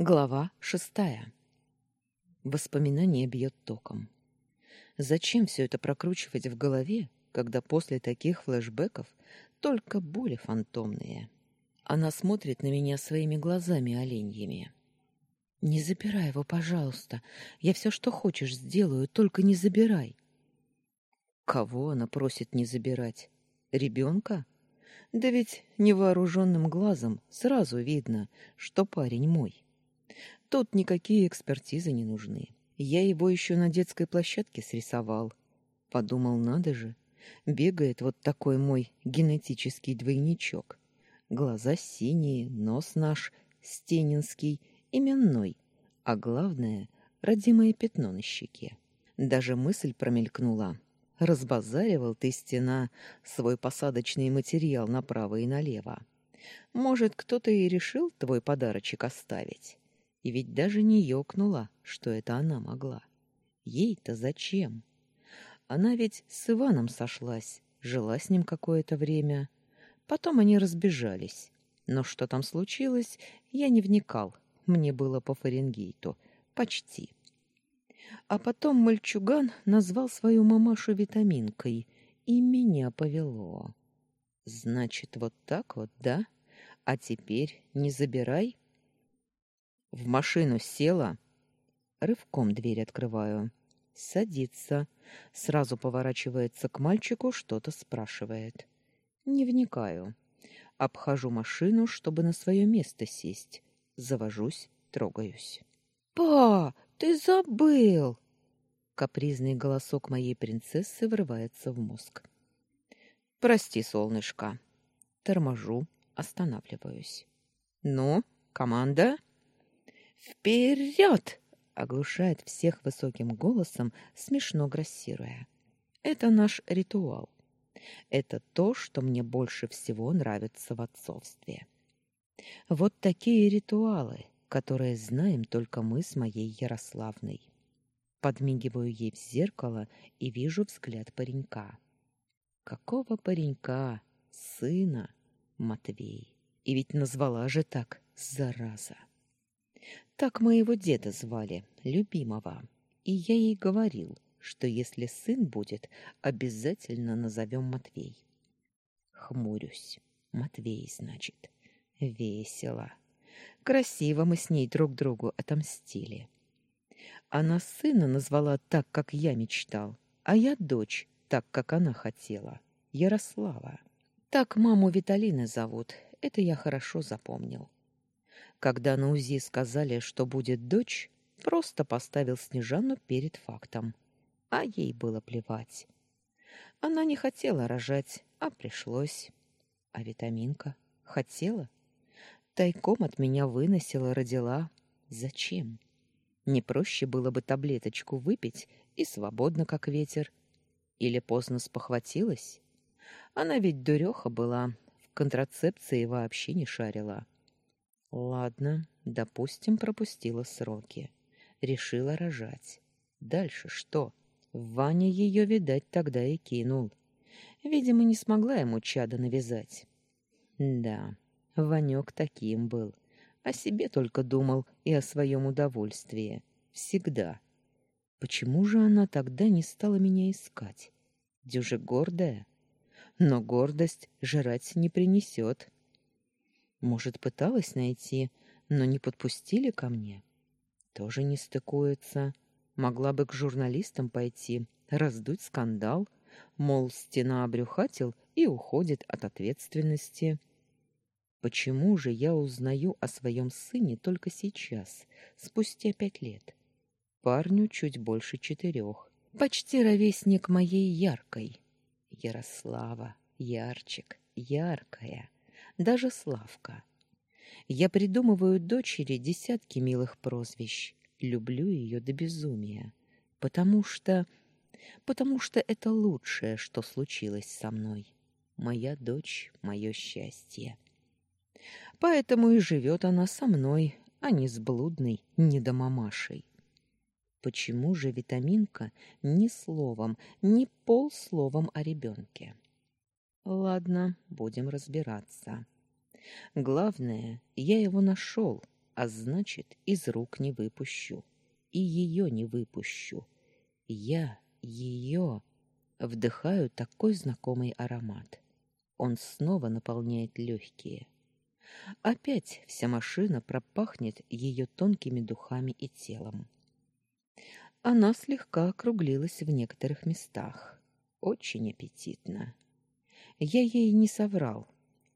Глава шестая. Воспоминание бьет током. Зачем все это прокручивать в голове, когда после таких флешбеков только боли фантомные? Она смотрит на меня своими глазами оленьями. «Не забирай его, пожалуйста. Я все, что хочешь, сделаю, только не забирай». Кого она просит не забирать? Ребенка? Да ведь невооруженным глазом сразу видно, что парень мой. Тут никакие экспертизы не нужны. Я его еще на детской площадке срисовал. Подумал, надо же, бегает вот такой мой генетический двойничок. Глаза синие, нос наш стенинский, именной, а главное — родимое пятно на щеке. Даже мысль промелькнула. Разбазаривал ты, стена, свой посадочный материал направо и налево. Может, кто-то и решил твой подарочек оставить? И ведь даже не ёкнула, что это она могла. Ей-то зачем? Она ведь с Иваном сошлась, жила с ним какое-то время. Потом они разбежались. Но что там случилось, я не вникал. Мне было по Фаренгейту. Почти. А потом мальчуган назвал свою мамашу витаминкой, и меня повело. Значит, вот так вот, да? А теперь не забирай, в машину села. Рывком дверь открываю. Садится. Сразу поворачивается к мальчику, что-то спрашивает. Не вникаю. Обхожу машину, чтобы на свое место сесть. Завожусь, трогаюсь. «Па, ты забыл!» Капризный голосок моей принцессы врывается в мозг. «Прости, солнышко». Торможу, останавливаюсь. «Ну, команда?» «Вперед!» — оглушает всех высоким голосом, смешно грассируя. «Это наш ритуал. Это то, что мне больше всего нравится в отцовстве. Вот такие ритуалы, которые знаем только мы с моей Ярославной. Подмигиваю ей в зеркало и вижу взгляд паренька. Какого паренька? Сына? Матвей. И ведь назвала же так, зараза. Так моего деда звали, любимого. И я ей говорил, что если сын будет, обязательно назовем Матвей. Хмурюсь. Матвей, значит. Весело. Красиво мы с ней друг другу отомстили. Она сына назвала так, как я мечтал, а я дочь, так, как она хотела. Ярослава. Так маму Виталины зовут, это я хорошо запомнил. Когда на УЗИ сказали, что будет дочь, просто поставил Снежану перед фактом. А ей было плевать. Она не хотела рожать, а пришлось. А витаминка хотела. Тайком от меня выносила, родила. Зачем? Не проще было бы таблеточку выпить и свободно, как ветер. Или поздно спохватилась? Она ведь дуреха была, в контрацепции вообще не шарила. Ладно, допустим, пропустила сроки. Решила рожать. Дальше что? Ваня ее, видать, тогда и кинул. Видимо, не смогла ему чада навязать. Да, Ванек таким был. О себе только думал и о своем удовольствии. Всегда. Почему же она тогда не стала меня искать? Дюже гордая. Но гордость жрать не принесет. Может, пыталась найти, но не подпустили ко мне? Тоже не стыкуется. Могла бы к журналистам пойти, раздуть скандал, мол, стена обрюхатил и уходит от ответственности. Почему же я узнаю о своем сыне только сейчас, спустя пять лет? Парню чуть больше четырех. Почти ровесник моей яркой. Ярослава, ярчик, яркая даже Славка. Я придумываю дочери десятки милых прозвищ, люблю ее до безумия, потому что... потому что это лучшее, что случилось со мной. Моя дочь — мое счастье. Поэтому и живет она со мной, а не с блудной недомамашей. Почему же витаминка ни словом, ни полсловом о ребенке? Ладно, будем разбираться. Главное, я его нашел, а значит, из рук не выпущу. И ее не выпущу. Я ее вдыхаю такой знакомый аромат. Он снова наполняет легкие. Опять вся машина пропахнет ее тонкими духами и телом. Она слегка округлилась в некоторых местах. Очень аппетитно. Я ей не соврал.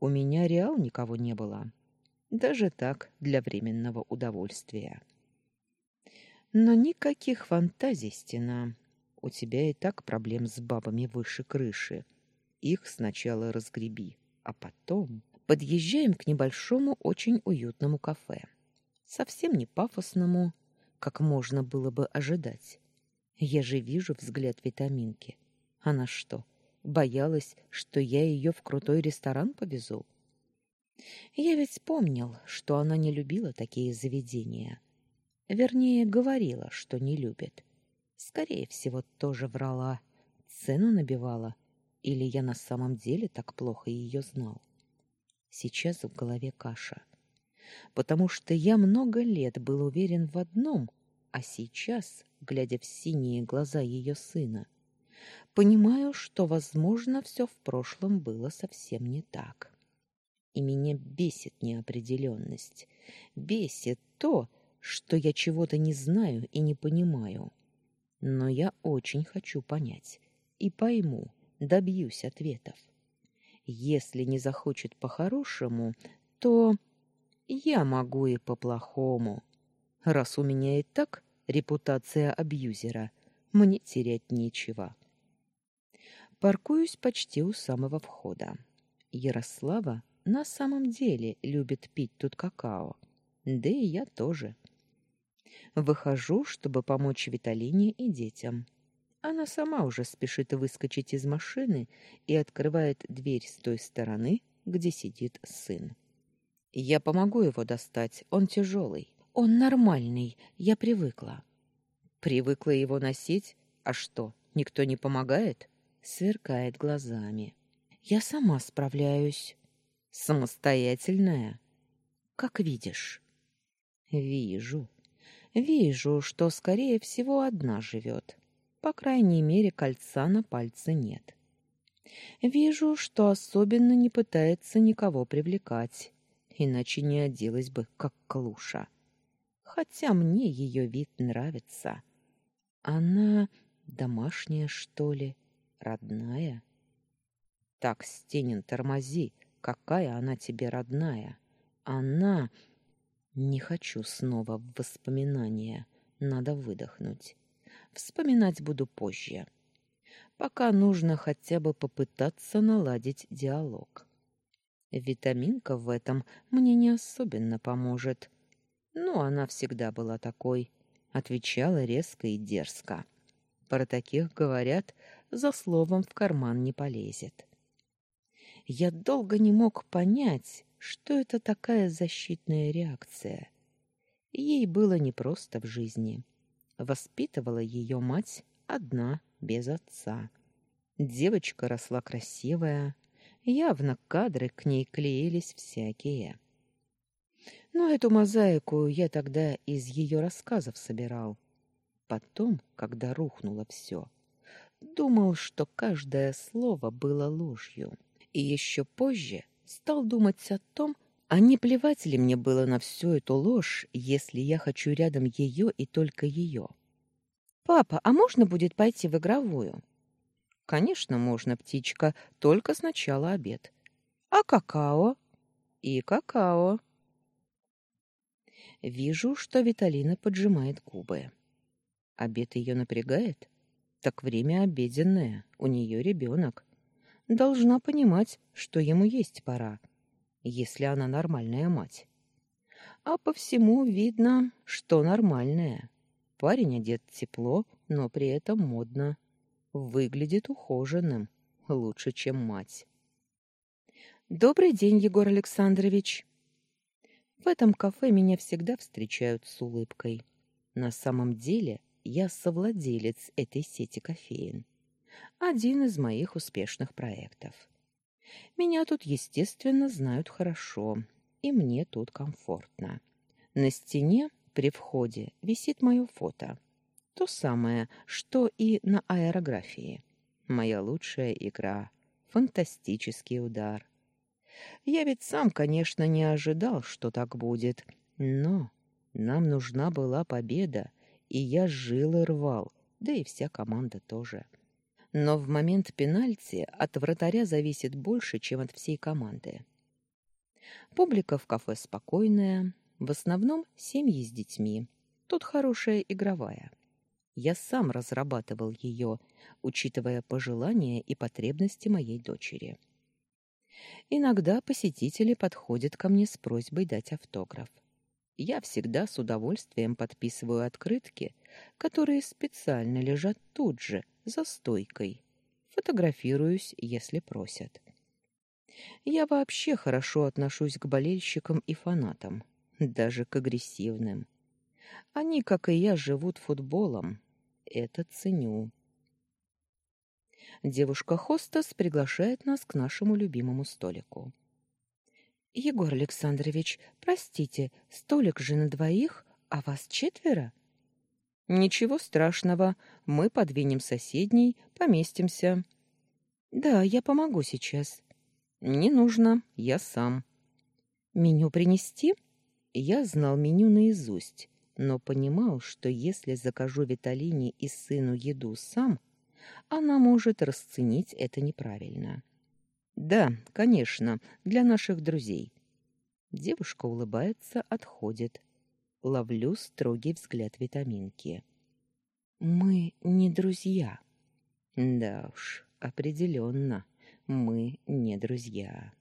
У меня реал никого не было. Даже так, для временного удовольствия. Но никаких фантазий, стена. У тебя и так проблем с бабами выше крыши. Их сначала разгреби, а потом подъезжаем к небольшому, очень уютному кафе. Совсем не пафосному, как можно было бы ожидать. Я же вижу взгляд витаминки. Она что, боялась, что я ее в крутой ресторан повезу? Я ведь помнил, что она не любила такие заведения. Вернее, говорила, что не любит. Скорее всего, тоже врала, цену набивала, или я на самом деле так плохо ее знал. Сейчас в голове каша. Потому что я много лет был уверен в одном, а сейчас, глядя в синие глаза ее сына, понимаю, что, возможно, все в прошлом было совсем не так. И меня бесит неопределенность, бесит то, что я чего-то не знаю и не понимаю. Но я очень хочу понять и пойму, добьюсь ответов. Если не захочет по-хорошему, то я могу и по-плохому. Раз у меня и так репутация абьюзера, мне терять нечего. Паркуюсь почти у самого входа. Ярослава на самом деле любит пить тут какао. Да и я тоже. Выхожу, чтобы помочь Виталине и детям. Она сама уже спешит выскочить из машины и открывает дверь с той стороны, где сидит сын. Я помогу его достать, он тяжелый. Он нормальный, я привыкла. Привыкла его носить? А что, никто не помогает? Сверкает глазами. Я сама справляюсь. Самостоятельная? Как видишь. Вижу. Вижу, что, скорее всего, одна живет. По крайней мере, кольца на пальце нет. Вижу, что особенно не пытается никого привлекать, иначе не оделась бы, как клуша. Хотя мне ее вид нравится. Она домашняя, что ли, родная? Так, Стенин, тормози, какая она тебе родная? Она... Не хочу снова в воспоминания. Надо выдохнуть. Вспоминать буду позже. Пока нужно хотя бы попытаться наладить диалог. Витаминка в этом мне не особенно поможет. Но она всегда была такой. Отвечала резко и дерзко. Про таких говорят, за словом в карман не полезет. Я долго не мог понять, что это такая защитная реакция. Ей было непросто в жизни. Воспитывала ее мать одна, без отца. Девочка росла красивая, явно кадры к ней клеились всякие. Но эту мозаику я тогда из ее рассказов собирал. Потом, когда рухнуло все, думал, что каждое слово было ложью. И еще позже стал думать о том, а не плевать ли мне было на всю эту ложь, если я хочу рядом ее и только ее? «Папа, а можно будет пойти в игровую?» «Конечно, можно, птичка, только сначала обед». «А какао?» «И какао». Вижу, что Виталина поджимает губы. Обед ее напрягает? Так время обеденное, у нее ребенок должна понимать, что ему есть пора, если она нормальная мать. А по всему видно, что нормальная. Парень одет тепло, но при этом модно. Выглядит ухоженным, лучше, чем мать. «Добрый день, Егор Александрович!» В этом кафе меня всегда встречают с улыбкой. На самом деле я совладелец этой сети кофеин один из моих успешных проектов. Меня тут, естественно, знают хорошо, и мне тут комфортно. На стене при входе висит мое фото. То самое, что и на аэрографии. Моя лучшая игра. Фантастический удар. Я ведь сам, конечно, не ожидал, что так будет, но нам нужна была победа, и я жил и рвал, да и вся команда тоже. Но в момент пенальти от вратаря зависит больше, чем от всей команды. Публика в кафе спокойная, в основном семьи с детьми. Тут хорошая игровая. Я сам разрабатывал ее, учитывая пожелания и потребности моей дочери. Иногда посетители подходят ко мне с просьбой дать автограф. Я всегда с удовольствием подписываю открытки, которые специально лежат тут же, за стойкой. Фотографируюсь, если просят. Я вообще хорошо отношусь к болельщикам и фанатам, даже к агрессивным. Они, как и я, живут футболом. Это ценю. Девушка-хостес приглашает нас к нашему любимому столику. Егор Александрович, простите, столик же на двоих, а вас четверо? Ничего страшного, мы подвинем соседний, поместимся. Да, я помогу сейчас. Не нужно, я сам. Меню принести? Я знал меню наизусть, но понимал, что если закажу Виталине и сыну еду сам, она может расценить это неправильно. Да, конечно, для наших друзей. Девушка улыбается, отходит. Ловлю строгий взгляд витаминки. Мы не друзья. Да уж, определенно, мы не друзья.